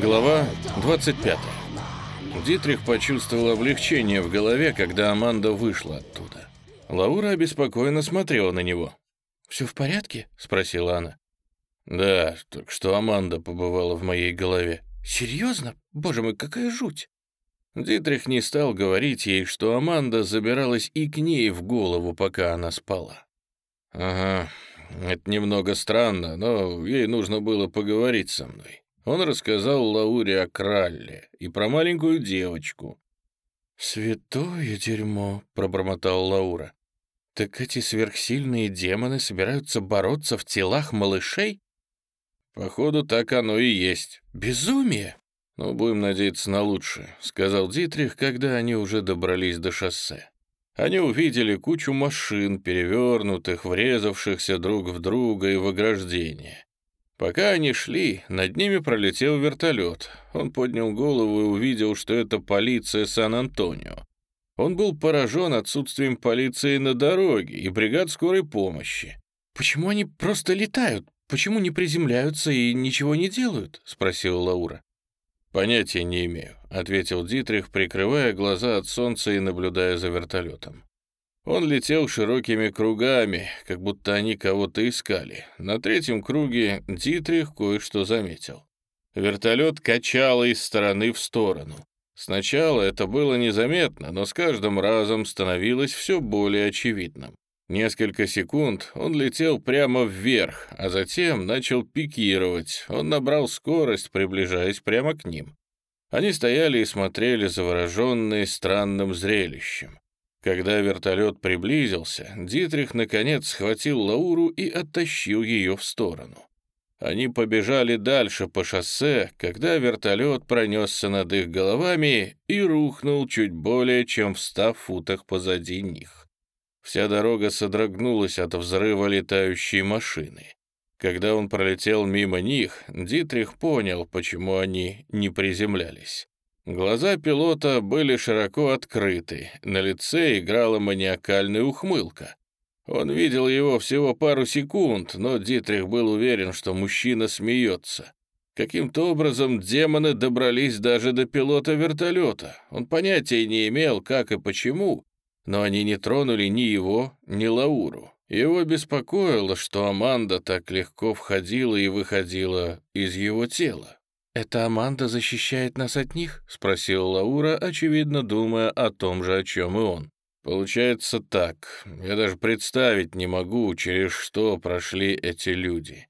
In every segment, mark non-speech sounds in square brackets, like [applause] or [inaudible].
Глава 25. Дитрих почувствовал облегчение в голове, когда Аманда вышла оттуда. Лаура обеспокоенно смотрела на него. «Все в порядке?» — спросила она. «Да, только что Аманда побывала в моей голове». «Серьезно? Боже мой, какая жуть!» Дитрих не стал говорить ей, что Аманда забиралась и к ней в голову, пока она спала. «Ага, это немного странно, но ей нужно было поговорить со мной. Он рассказал Лауре о Кралле и про маленькую девочку. «Святое дерьмо», — пробормотал Лаура. «Так эти сверхсильные демоны собираются бороться в телах малышей?» «Походу, так оно и есть. Безумие!» «Ну, будем надеяться на лучшее», — сказал Дитрих, когда они уже добрались до шоссе. Они увидели кучу машин, перевернутых, врезавшихся друг в друга и в ограждение. Пока они шли, над ними пролетел вертолет. Он поднял голову и увидел, что это полиция Сан-Антонио. Он был поражен отсутствием полиции на дороге и бригад скорой помощи. «Почему они просто летают? Почему не приземляются и ничего не делают?» — спросила Лаура. «Понятия не имею», — ответил Дитрих, прикрывая глаза от солнца и наблюдая за вертолетом. Он летел широкими кругами, как будто они кого-то искали. На третьем круге Дитрих кое-что заметил. Вертолет качало из стороны в сторону. Сначала это было незаметно, но с каждым разом становилось все более очевидным. Несколько секунд он летел прямо вверх, а затем начал пикировать. Он набрал скорость, приближаясь прямо к ним. Они стояли и смотрели завороженные странным зрелищем. Когда вертолет приблизился, Дитрих наконец схватил Лауру и оттащил ее в сторону. Они побежали дальше по шоссе, когда вертолет пронесся над их головами и рухнул чуть более чем в ста футах позади них. Вся дорога содрогнулась от взрыва летающей машины. Когда он пролетел мимо них, Дитрих понял, почему они не приземлялись. Глаза пилота были широко открыты, на лице играла маниакальная ухмылка. Он видел его всего пару секунд, но Дитрих был уверен, что мужчина смеется. Каким-то образом демоны добрались даже до пилота вертолета. Он понятия не имел, как и почему, но они не тронули ни его, ни Лауру. Его беспокоило, что Аманда так легко входила и выходила из его тела. «Это Аманда защищает нас от них?» — спросила Лаура, очевидно думая о том же, о чем и он. «Получается так. Я даже представить не могу, через что прошли эти люди.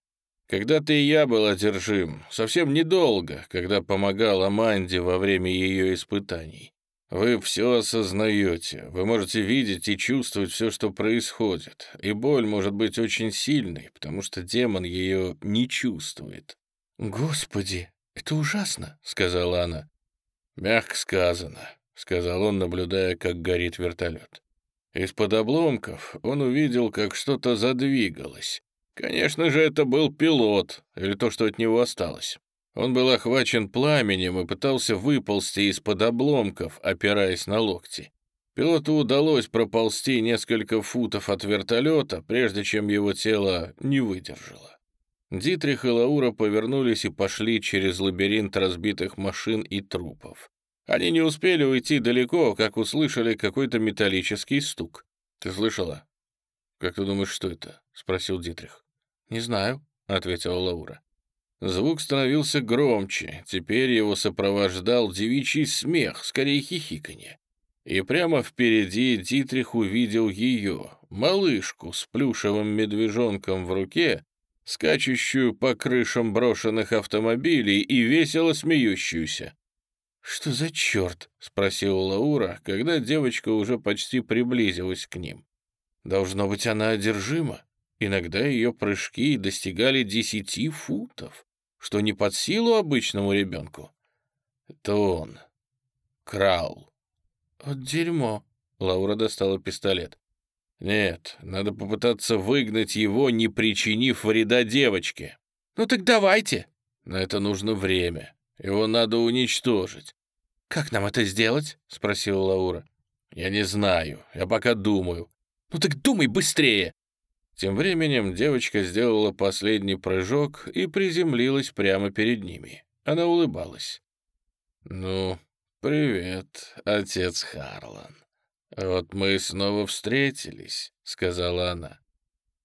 Когда-то и я был одержим, совсем недолго, когда помогал Аманде во время ее испытаний. Вы все осознаете, вы можете видеть и чувствовать все, что происходит, и боль может быть очень сильной, потому что демон ее не чувствует. «Господи, это ужасно», — сказала она. «Мягко сказано», — сказал он, наблюдая, как горит вертолет. Из-под обломков он увидел, как что-то задвигалось. Конечно же, это был пилот, или то, что от него осталось. Он был охвачен пламенем и пытался выползти из-под обломков, опираясь на локти. Пилоту удалось проползти несколько футов от вертолета, прежде чем его тело не выдержало. Дитрих и Лаура повернулись и пошли через лабиринт разбитых машин и трупов. Они не успели уйти далеко, как услышали какой-то металлический стук. «Ты слышала?» «Как ты думаешь, что это?» — спросил Дитрих. «Не знаю», — ответила Лаура. Звук становился громче, теперь его сопровождал девичий смех, скорее хихиканье. И прямо впереди Дитрих увидел ее, малышку с плюшевым медвежонком в руке, скачущую по крышам брошенных автомобилей и весело смеющуюся. «Что за черт?» — спросила Лаура, когда девочка уже почти приблизилась к ним. «Должно быть, она одержима. Иногда ее прыжки достигали десяти футов что не под силу обычному ребенку. Это он. Краул. Вот дерьмо. Лаура достала пистолет. Нет, надо попытаться выгнать его, не причинив вреда девочке. Ну так давайте. На это нужно время. Его надо уничтожить. «Как нам это сделать?» — спросила Лаура. «Я не знаю. Я пока думаю». «Ну так думай быстрее!» Тем временем девочка сделала последний прыжок и приземлилась прямо перед ними. Она улыбалась. «Ну, привет, отец Харлан. Вот мы снова встретились», — сказала она.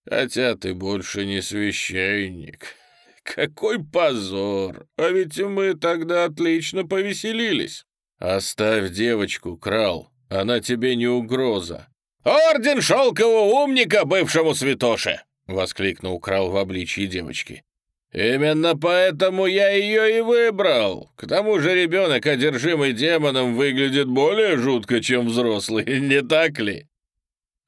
«Хотя ты больше не священник. [laughs] Какой позор! А ведь мы тогда отлично повеселились. Оставь девочку, крал, она тебе не угроза». «Орден шелкового умника бывшему святоше!» — воскликнул крал в обличье девочки. «Именно поэтому я ее и выбрал. К тому же ребенок, одержимый демоном, выглядит более жутко, чем взрослый, [laughs] не так ли?»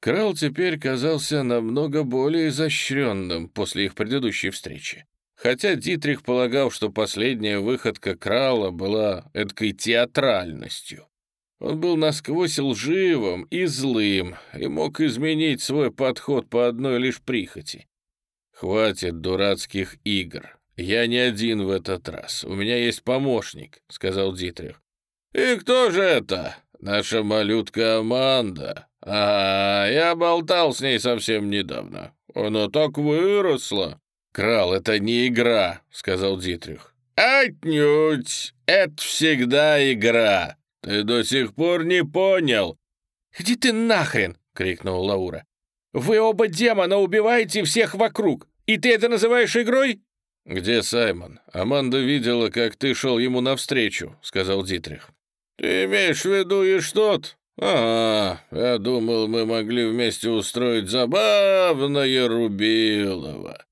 Крал теперь казался намного более изощренным после их предыдущей встречи. Хотя Дитрих полагал, что последняя выходка Крала была эдакой театральностью. Он был насквозь лживым и злым и мог изменить свой подход по одной лишь прихоти. «Хватит дурацких игр. Я не один в этот раз. У меня есть помощник», — сказал Дитрих. «И кто же это? Наша малютка Аманда. А, я болтал с ней совсем недавно. Она так выросла». «Крал, это не игра», — сказал Дитрих. «Отнюдь! Это всегда игра. Ты до сих пор не понял». «Иди ты нахрен!» — крикнула Лаура. «Вы оба демона убиваете всех вокруг, и ты это называешь игрой?» «Где Саймон? Аманда видела, как ты шел ему навстречу», — сказал Дитрих. «Ты имеешь в виду и что-то? Ага, я думал, мы могли вместе устроить забавное Рубилово.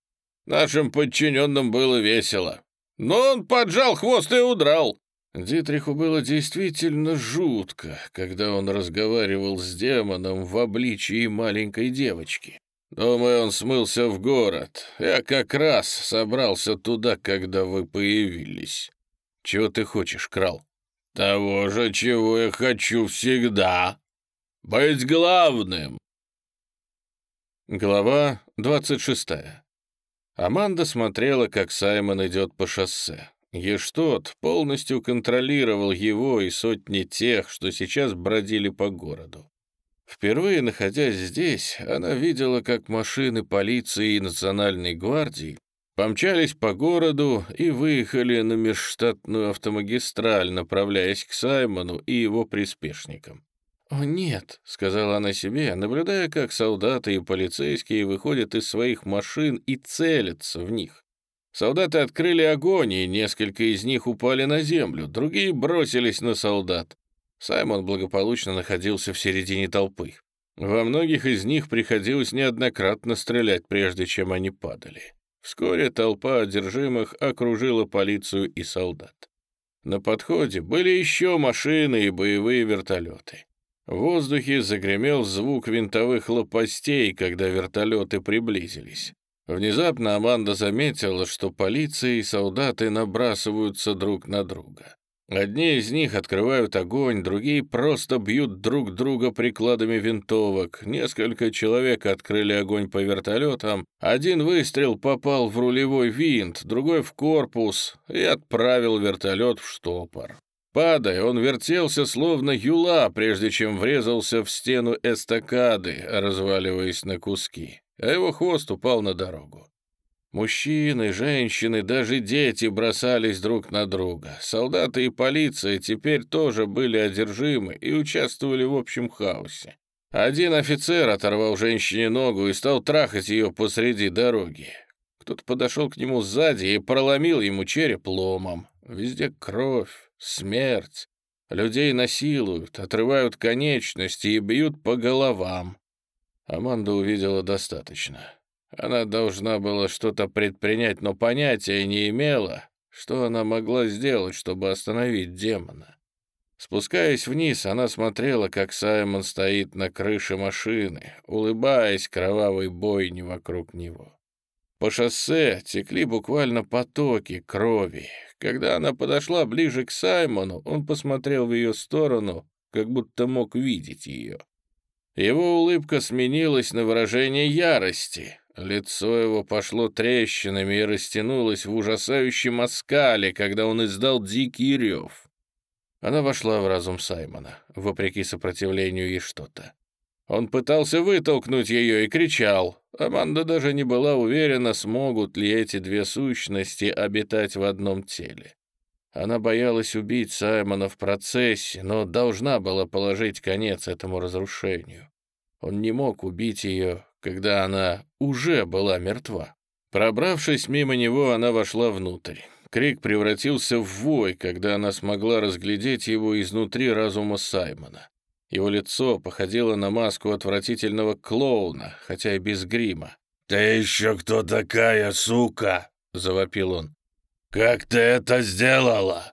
Нашим подчиненным было весело. Но он поджал хвост и удрал». Дитриху было действительно жутко, когда он разговаривал с демоном в обличии маленькой девочки. Думаю, он смылся в город. Я как раз собрался туда, когда вы появились. Чего ты хочешь, крал? Того же, чего я хочу всегда. Быть главным. Глава двадцать шестая. Аманда смотрела, как Саймон идет по шоссе. Ештот полностью контролировал его и сотни тех, что сейчас бродили по городу. Впервые находясь здесь, она видела, как машины полиции и национальной гвардии помчались по городу и выехали на межштатную автомагистраль, направляясь к Саймону и его приспешникам. «О, нет», — сказала она себе, наблюдая, как солдаты и полицейские выходят из своих машин и целятся в них. Солдаты открыли огонь, и несколько из них упали на землю, другие бросились на солдат. Саймон благополучно находился в середине толпы. Во многих из них приходилось неоднократно стрелять, прежде чем они падали. Вскоре толпа одержимых окружила полицию и солдат. На подходе были еще машины и боевые вертолеты. В воздухе загремел звук винтовых лопастей, когда вертолеты приблизились. Внезапно Аманда заметила, что полиция и солдаты набрасываются друг на друга. Одни из них открывают огонь, другие просто бьют друг друга прикладами винтовок. Несколько человек открыли огонь по вертолетам. Один выстрел попал в рулевой винт, другой в корпус и отправил вертолет в штопор. Падая, он вертелся словно юла, прежде чем врезался в стену эстакады, разваливаясь на куски а его хвост упал на дорогу. Мужчины, женщины, даже дети бросались друг на друга. Солдаты и полиция теперь тоже были одержимы и участвовали в общем хаосе. Один офицер оторвал женщине ногу и стал трахать ее посреди дороги. Кто-то подошел к нему сзади и проломил ему череп ломом. Везде кровь, смерть. Людей насилуют, отрывают конечности и бьют по головам. Аманда увидела достаточно. Она должна была что-то предпринять, но понятия не имела, что она могла сделать, чтобы остановить демона. Спускаясь вниз, она смотрела, как Саймон стоит на крыше машины, улыбаясь кровавой бойни вокруг него. По шоссе текли буквально потоки крови. Когда она подошла ближе к Саймону, он посмотрел в ее сторону, как будто мог видеть ее. Его улыбка сменилась на выражение ярости. Лицо его пошло трещинами и растянулось в ужасающем оскале, когда он издал дикий рев. Она вошла в разум Саймона, вопреки сопротивлению и что-то. Он пытался вытолкнуть ее и кричал. Аманда даже не была уверена, смогут ли эти две сущности обитать в одном теле. Она боялась убить Саймона в процессе, но должна была положить конец этому разрушению. Он не мог убить ее, когда она уже была мертва. Пробравшись мимо него, она вошла внутрь. Крик превратился в вой, когда она смогла разглядеть его изнутри разума Саймона. Его лицо походило на маску отвратительного клоуна, хотя и без грима. «Ты еще кто такая, сука?» — завопил он. «Как ты это сделала?»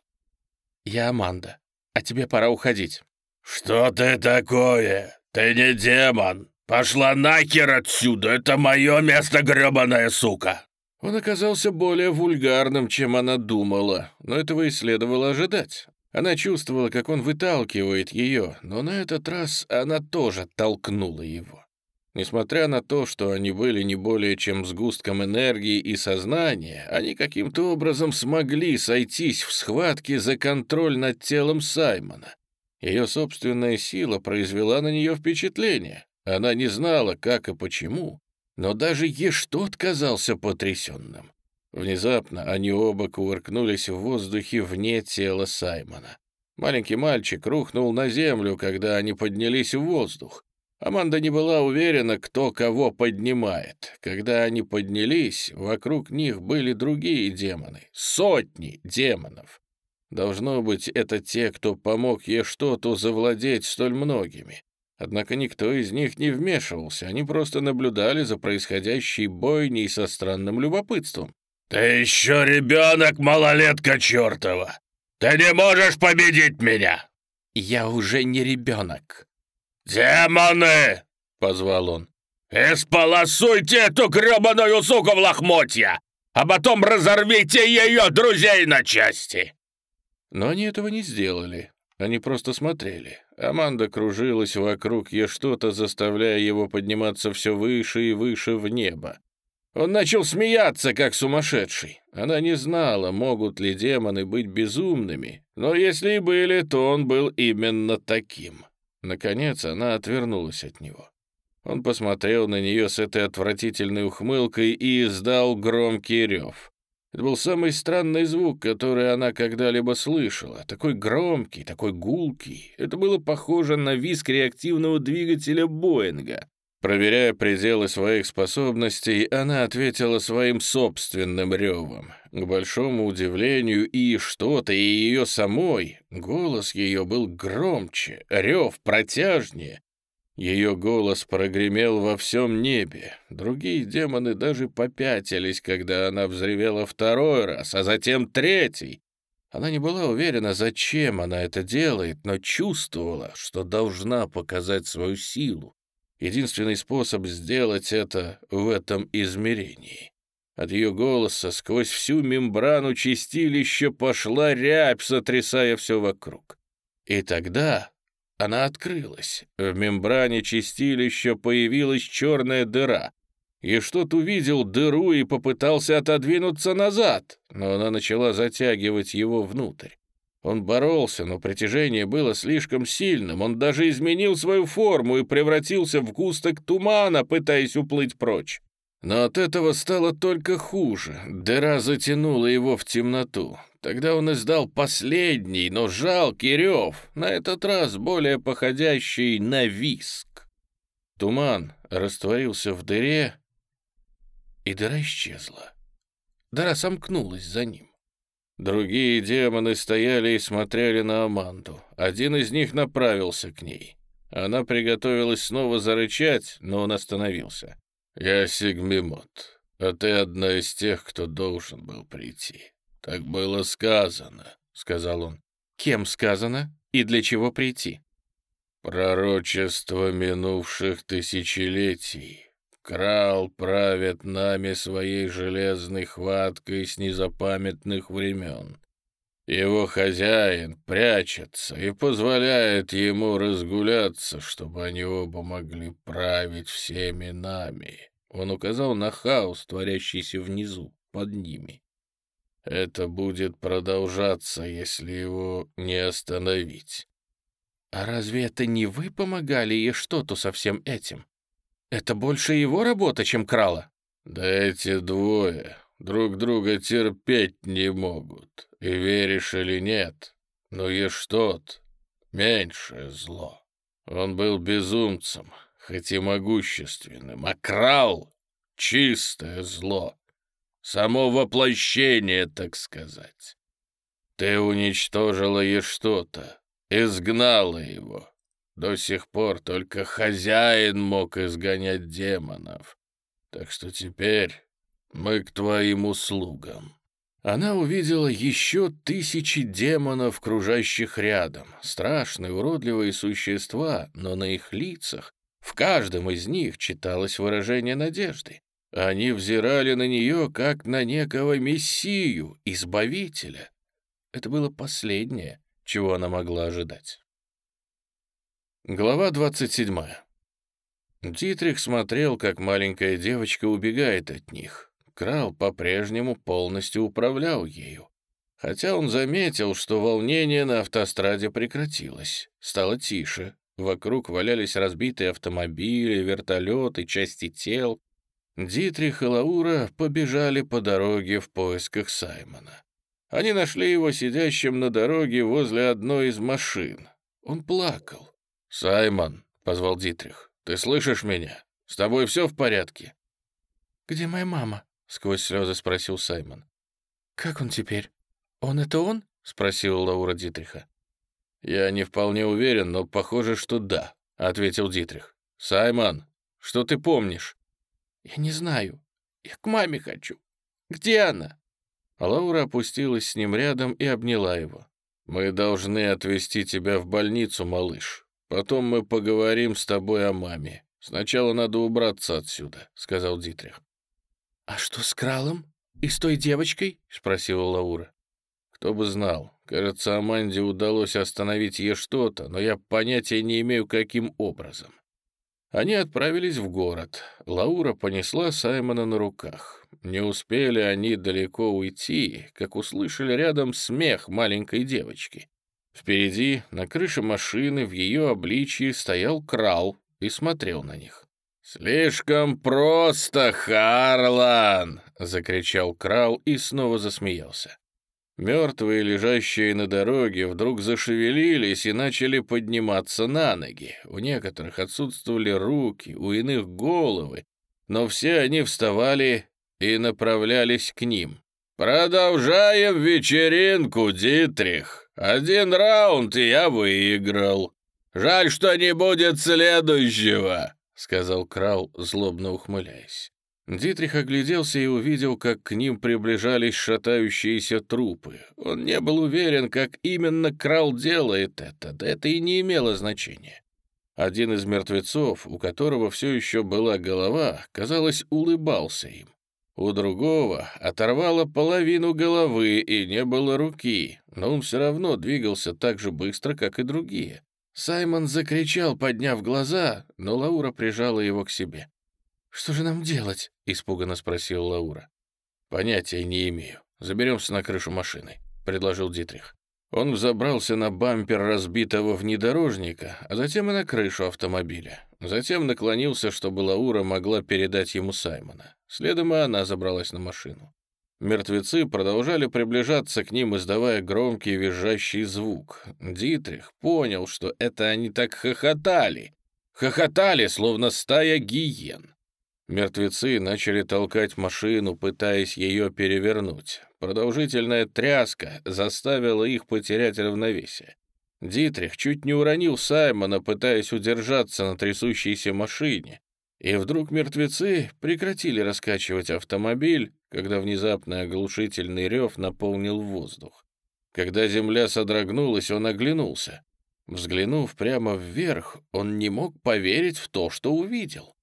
«Я Аманда, а тебе пора уходить». «Что ты такое? Ты не демон! Пошла нахер отсюда! Это мое место, гребаная сука!» Он оказался более вульгарным, чем она думала, но этого и следовало ожидать. Она чувствовала, как он выталкивает ее, но на этот раз она тоже толкнула его. Несмотря на то, что они были не более чем сгустком энергии и сознания, они каким-то образом смогли сойтись в схватке за контроль над телом Саймона. Ее собственная сила произвела на нее впечатление. Она не знала, как и почему, но даже Ештот казался потрясенным. Внезапно они оба кувыркнулись в воздухе вне тела Саймона. Маленький мальчик рухнул на землю, когда они поднялись в воздух. Аманда не была уверена, кто кого поднимает. Когда они поднялись, вокруг них были другие демоны. Сотни демонов. Должно быть, это те, кто помог ей что-то завладеть столь многими. Однако никто из них не вмешивался, они просто наблюдали за происходящей бойней со странным любопытством. «Ты еще ребенок, малолетка чертова! Ты не можешь победить меня!» «Я уже не ребенок!» «Демоны!» — позвал он. «Исполосуйте эту гребаную суку в лохмотья, а потом разорвите ее друзей на части!» Но они этого не сделали. Они просто смотрели. Аманда кружилась вокруг ей что-то, заставляя его подниматься все выше и выше в небо. Он начал смеяться, как сумасшедший. Она не знала, могут ли демоны быть безумными, но если и были, то он был именно таким. Наконец она отвернулась от него. Он посмотрел на нее с этой отвратительной ухмылкой и издал громкий рев. Это был самый странный звук, который она когда-либо слышала. Такой громкий, такой гулкий. Это было похоже на визг реактивного двигателя Боинга. Проверяя пределы своих способностей, она ответила своим собственным ревом. К большому удивлению и что-то, и ее самой, голос ее был громче, рев протяжнее. Ее голос прогремел во всем небе. Другие демоны даже попятились, когда она взревела второй раз, а затем третий. Она не была уверена, зачем она это делает, но чувствовала, что должна показать свою силу. Единственный способ сделать это в этом измерении. От ее голоса сквозь всю мембрану чистилища пошла рябь, сотрясая все вокруг. И тогда она открылась. В мембране чистилища появилась черная дыра. И что-то увидел дыру и попытался отодвинуться назад, но она начала затягивать его внутрь. Он боролся, но притяжение было слишком сильным. Он даже изменил свою форму и превратился в густок тумана, пытаясь уплыть прочь. Но от этого стало только хуже. Дыра затянула его в темноту. Тогда он издал последний, но жалкий рев, на этот раз более походящий на виск. Туман растворился в дыре, и дыра исчезла. Дыра сомкнулась за ним. Другие демоны стояли и смотрели на Аманду. Один из них направился к ней. Она приготовилась снова зарычать, но он остановился. «Я Сигмимот, а ты одна из тех, кто должен был прийти. Так было сказано», — сказал он. «Кем сказано и для чего прийти?» «Пророчество минувших тысячелетий», Крал правит нами своей железной хваткой с незапамятных времен. Его хозяин прячется и позволяет ему разгуляться, чтобы они оба могли править всеми нами. Он указал на хаос, творящийся внизу, под ними. Это будет продолжаться, если его не остановить. А разве это не вы помогали ей что-то со всем этим? Это больше его работа, чем крала. Да эти двое друг друга терпеть не могут. И веришь или нет, но ешь тот меньшее зло. Он был безумцем, хоть и могущественным, а крал чистое зло. Само воплощение, так сказать. Ты уничтожила и что-то, изгнала его. До сих пор только хозяин мог изгонять демонов. Так что теперь мы к твоим услугам». Она увидела еще тысячи демонов, кружащих рядом. Страшные, уродливые существа, но на их лицах, в каждом из них читалось выражение надежды. Они взирали на нее, как на некого мессию, избавителя. Это было последнее, чего она могла ожидать. Глава 27. Дитрих смотрел, как маленькая девочка убегает от них. Крал по-прежнему полностью управлял ею. Хотя он заметил, что волнение на автостраде прекратилось. Стало тише. Вокруг валялись разбитые автомобили, вертолеты, части тел. Дитрих и Лаура побежали по дороге в поисках Саймона. Они нашли его сидящим на дороге возле одной из машин. Он плакал. «Саймон», — позвал Дитрих, — «ты слышишь меня? С тобой все в порядке?» «Где моя мама?» — сквозь слезы спросил Саймон. «Как он теперь? Он это он?» — спросила Лаура Дитриха. «Я не вполне уверен, но похоже, что да», — ответил Дитрих. «Саймон, что ты помнишь?» «Я не знаю. Я к маме хочу. Где она?» Лаура опустилась с ним рядом и обняла его. «Мы должны отвезти тебя в больницу, малыш. Потом мы поговорим с тобой о маме. Сначала надо убраться отсюда», — сказал Дитрих. «А что с Кралом? И с той девочкой?» — спросила Лаура. «Кто бы знал. Кажется, Аманде удалось остановить ей что-то, но я понятия не имею, каким образом». Они отправились в город. Лаура понесла Саймона на руках. Не успели они далеко уйти, как услышали рядом смех маленькой девочки. Впереди, на крыше машины, в ее обличье стоял крал и смотрел на них. «Слишком просто, Харлан!» — закричал крал и снова засмеялся. Мертвые, лежащие на дороге, вдруг зашевелились и начали подниматься на ноги. У некоторых отсутствовали руки, у иных — головы, но все они вставали и направлялись к ним. «Продолжаем вечеринку, Дитрих!» Один раунд, и я выиграл. Жаль, что не будет следующего», — сказал Крал, злобно ухмыляясь. Дитрих огляделся и увидел, как к ним приближались шатающиеся трупы. Он не был уверен, как именно Крал делает это, да это и не имело значения. Один из мертвецов, у которого все еще была голова, казалось, улыбался им. У другого оторвало половину головы и не было руки, но он все равно двигался так же быстро, как и другие. Саймон закричал, подняв глаза, но Лаура прижала его к себе. «Что же нам делать?» — испуганно спросила Лаура. «Понятия не имею. Заберемся на крышу машины», — предложил Дитрих. Он взобрался на бампер разбитого внедорожника, а затем и на крышу автомобиля. Затем наклонился, чтобы Лаура могла передать ему Саймона. Следом и она забралась на машину. Мертвецы продолжали приближаться к ним, издавая громкий визжащий звук. Дитрих понял, что это они так хохотали. Хохотали, словно стая гиен. Мертвецы начали толкать машину, пытаясь ее перевернуть. Продолжительная тряска заставила их потерять равновесие. Дитрих чуть не уронил Саймона, пытаясь удержаться на трясущейся машине. И вдруг мертвецы прекратили раскачивать автомобиль, когда внезапно оглушительный рев наполнил воздух. Когда земля содрогнулась, он оглянулся. Взглянув прямо вверх, он не мог поверить в то, что увидел.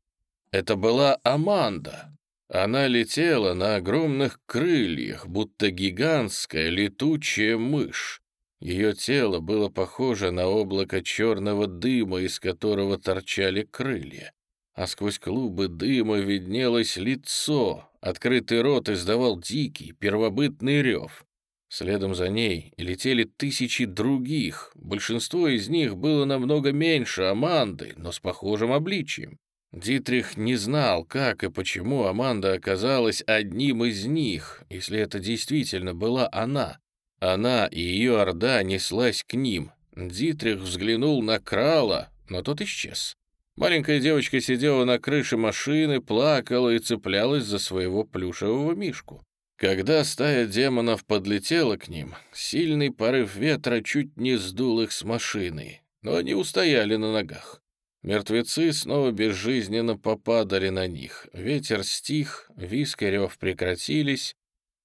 Это была Аманда. Она летела на огромных крыльях, будто гигантская летучая мышь. Ее тело было похоже на облако черного дыма, из которого торчали крылья. А сквозь клубы дыма виднелось лицо. Открытый рот издавал дикий, первобытный рев. Следом за ней летели тысячи других. Большинство из них было намного меньше Аманды, но с похожим обличием. Дитрих не знал, как и почему Аманда оказалась одним из них, если это действительно была она. Она и ее орда неслась к ним. Дитрих взглянул на Крала, но тот исчез. Маленькая девочка сидела на крыше машины, плакала и цеплялась за своего плюшевого мишку. Когда стая демонов подлетела к ним, сильный порыв ветра чуть не сдул их с машины, но они устояли на ногах. Мертвецы снова безжизненно попадали на них. Ветер стих, виск и рев прекратились.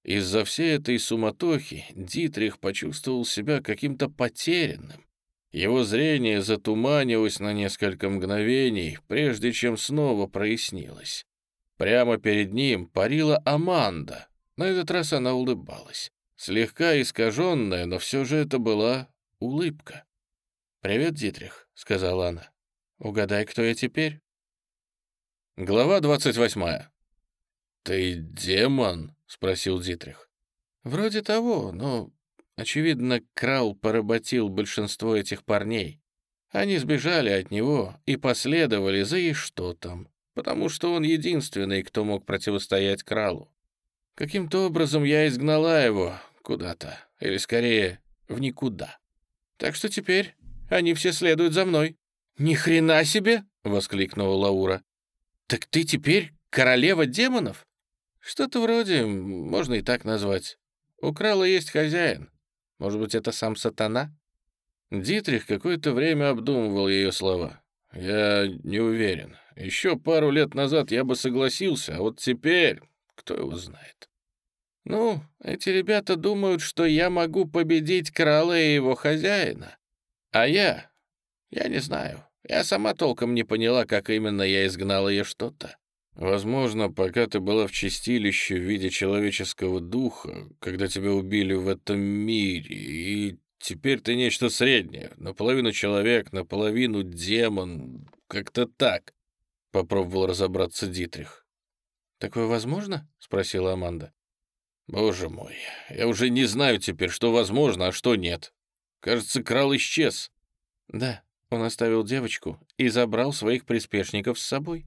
Из-за всей этой суматохи Дитрих почувствовал себя каким-то потерянным. Его зрение затуманилось на несколько мгновений, прежде чем снова прояснилось. Прямо перед ним парила Аманда. На этот раз она улыбалась. Слегка искаженная, но все же это была улыбка. «Привет, Дитрих», — сказала она. Угадай, кто я теперь?» Глава 28. «Ты демон?» — спросил Дитрих. «Вроде того, но, очевидно, Крал поработил большинство этих парней. Они сбежали от него и последовали за Иштотом, потому что он единственный, кто мог противостоять Кралу. Каким-то образом я изгнала его куда-то, или скорее в никуда. Так что теперь они все следуют за мной». «Ни хрена себе!» — воскликнула Лаура. «Так ты теперь королева демонов?» «Что-то вроде, можно и так назвать. У крала есть хозяин. Может быть, это сам сатана?» Дитрих какое-то время обдумывал ее слова. «Я не уверен. Еще пару лет назад я бы согласился, а вот теперь кто его знает». «Ну, эти ребята думают, что я могу победить крала и его хозяина. А я я не знаю. Я сама толком не поняла, как именно я изгнала ее что-то. Возможно, пока ты была в чистилище в виде человеческого духа, когда тебя убили в этом мире, и теперь ты нечто среднее, наполовину человек, наполовину демон, как-то так, — попробовал разобраться Дитрих. «Такое возможно?» — спросила Аманда. «Боже мой, я уже не знаю теперь, что возможно, а что нет. Кажется, крал исчез». «Да, он оставил девочку и забрал своих приспешников с собой.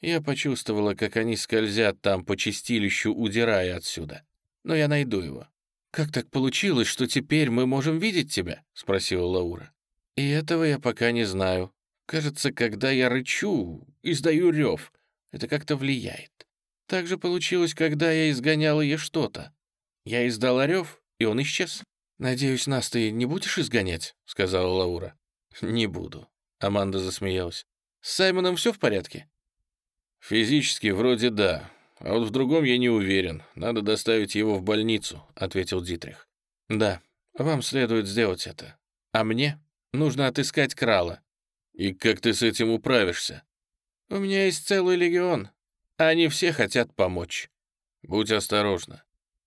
Я почувствовала, как они скользят там по чистилищу, удирая отсюда. Но я найду его. «Как так получилось, что теперь мы можем видеть тебя?» — спросила Лаура. «И этого я пока не знаю. Кажется, когда я рычу, издаю рев, это как-то влияет. Так же получилось, когда я изгоняла ей что-то. Я издала рев, и он исчез. «Надеюсь, нас ты не будешь изгонять?» — сказала Лаура. «Не буду», — Аманда засмеялась. «С Саймоном все в порядке?» «Физически вроде да, а вот в другом я не уверен. Надо доставить его в больницу», — ответил Дитрих. «Да, вам следует сделать это. А мне нужно отыскать Крала». «И как ты с этим управишься?» «У меня есть целый легион. Они все хотят помочь». «Будь осторожна.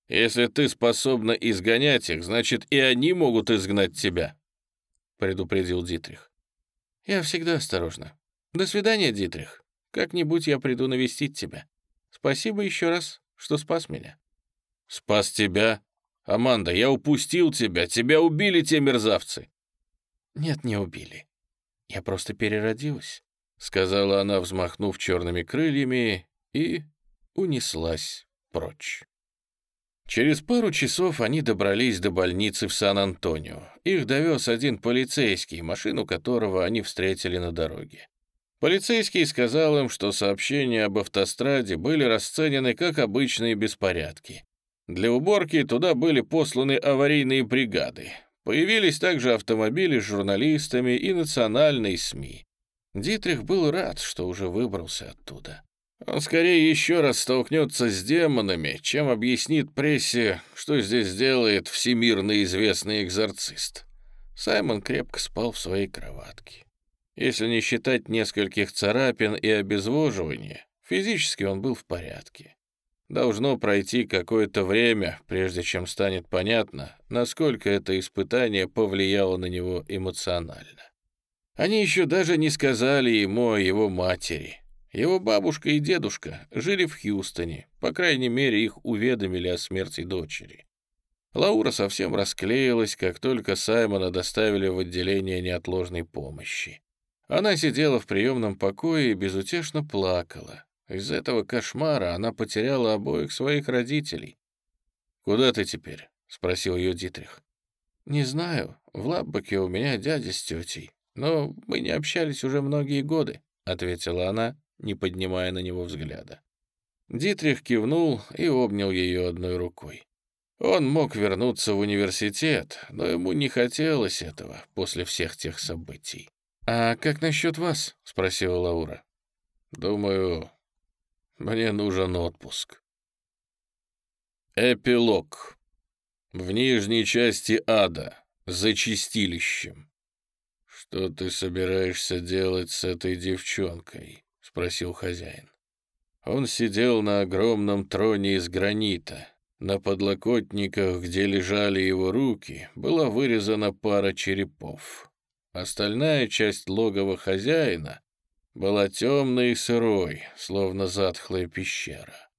Если ты способна изгонять их, значит, и они могут изгнать тебя» предупредил Дитрих. «Я всегда осторожна. До свидания, Дитрих. Как-нибудь я приду навестить тебя. Спасибо еще раз, что спас меня». «Спас тебя? Аманда, я упустил тебя. Тебя убили те мерзавцы». «Нет, не убили. Я просто переродилась», — сказала она, взмахнув черными крыльями, и унеслась прочь. Через пару часов они добрались до больницы в Сан-Антонио. Их довез один полицейский, машину которого они встретили на дороге. Полицейский сказал им, что сообщения об автостраде были расценены как обычные беспорядки. Для уборки туда были посланы аварийные бригады. Появились также автомобили с журналистами и национальные СМИ. Дитрих был рад, что уже выбрался оттуда. Он скорее еще раз столкнется с демонами, чем объяснит прессе, что здесь делает всемирно известный экзорцист. Саймон крепко спал в своей кроватке. Если не считать нескольких царапин и обезвоживания, физически он был в порядке. Должно пройти какое-то время, прежде чем станет понятно, насколько это испытание повлияло на него эмоционально. Они еще даже не сказали ему о его матери, его бабушка и дедушка жили в Хьюстоне, по крайней мере, их уведомили о смерти дочери. Лаура совсем расклеилась, как только Саймона доставили в отделение неотложной помощи. Она сидела в приемном покое и безутешно плакала. Из этого кошмара она потеряла обоих своих родителей. «Куда ты теперь?» — спросил ее Дитрих. «Не знаю. В Лаббаке у меня дядя с тетей. Но мы не общались уже многие годы», — ответила она, не поднимая на него взгляда. Дитрих кивнул и обнял ее одной рукой. Он мог вернуться в университет, но ему не хотелось этого после всех тех событий. «А как насчет вас?» — спросила Лаура. «Думаю, мне нужен отпуск». Эпилог. В нижней части ада, за чистилищем. «Что ты собираешься делать с этой девчонкой?» — спросил хозяин. Он сидел на огромном троне из гранита. На подлокотниках, где лежали его руки, была вырезана пара черепов. Остальная часть логова хозяина была темной и сырой, словно затхлая пещера.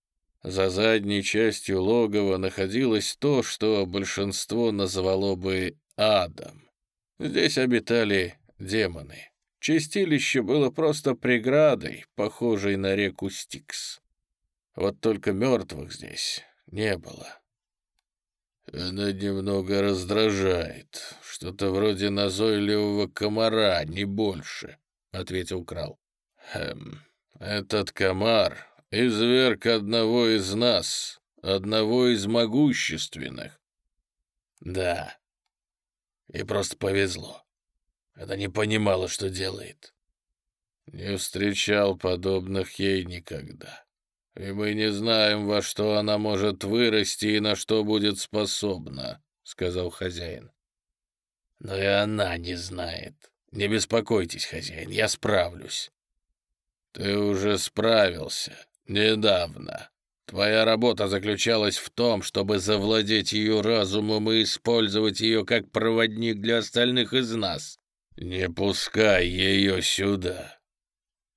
За задней частью логова находилось то, что большинство назвало бы адом. Здесь обитали демоны. Чистилище было просто преградой, похожей на реку Стикс. Вот только мертвых здесь не было. Она немного раздражает. Что-то вроде назойливого комара, не больше, — ответил Крал. Хм, этот комар изверг одного из нас, одного из могущественных. Да, и просто повезло. Она не понимала, что делает. Не встречал подобных ей никогда. И мы не знаем, во что она может вырасти и на что будет способна, — сказал хозяин. Но и она не знает. Не беспокойтесь, хозяин, я справлюсь. Ты уже справился. «Недавно. Твоя работа заключалась в том, чтобы завладеть ее разумом и использовать ее как проводник для остальных из нас. Не пускай ее сюда.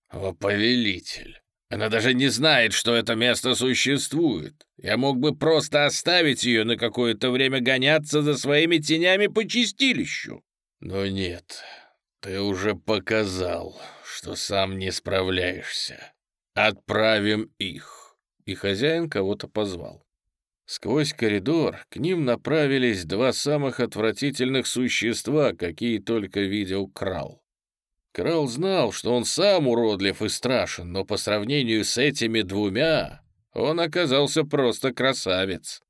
О, повелитель, она даже не знает, что это место существует. Я мог бы просто оставить ее на какое-то время гоняться за своими тенями по чистилищу. Но нет, ты уже показал, что сам не справляешься. «Отправим их!» И хозяин кого-то позвал. Сквозь коридор к ним направились два самых отвратительных существа, какие только видел Крал. Крал знал, что он сам уродлив и страшен, но по сравнению с этими двумя он оказался просто красавец.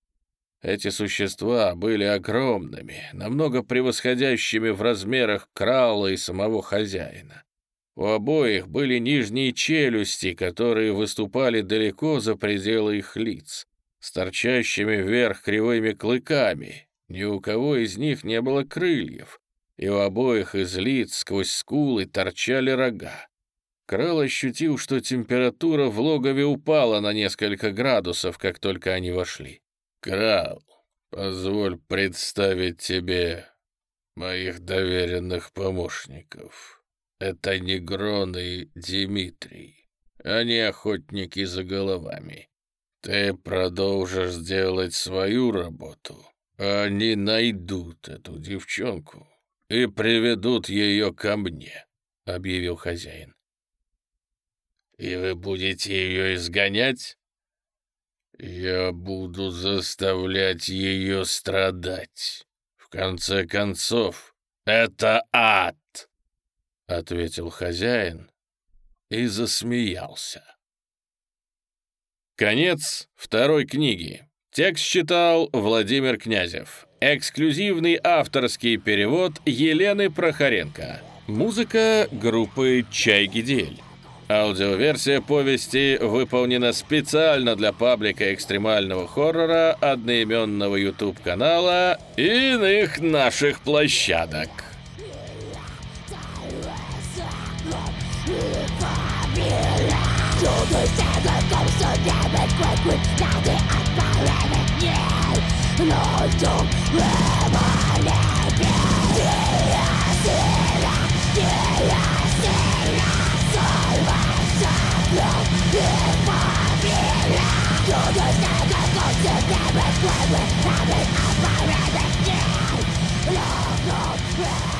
Эти существа были огромными, намного превосходящими в размерах Крала и самого хозяина. У обоих были нижние челюсти, которые выступали далеко за пределы их лиц, с торчащими вверх кривыми клыками. Ни у кого из них не было крыльев, и у обоих из лиц сквозь скулы торчали рога. Крал ощутил, что температура в логове упала на несколько градусов, как только они вошли. «Крал, позволь представить тебе моих доверенных помощников». Это Негрон и Дмитрий. Они охотники за головами. Ты продолжишь делать свою работу, а они найдут эту девчонку и приведут ее ко мне», — объявил хозяин. «И вы будете ее изгонять?» «Я буду заставлять ее страдать. В конце концов, это ад!» — ответил хозяин и засмеялся. Конец второй книги. Текст читал Владимир Князев. Эксклюзивный авторский перевод Елены Прохоренко. Музыка группы «Чайгидель». Аудиоверсия повести выполнена специально для паблика экстремального хоррора одноименного YouTube-канала и иных наших площадок. Yeah.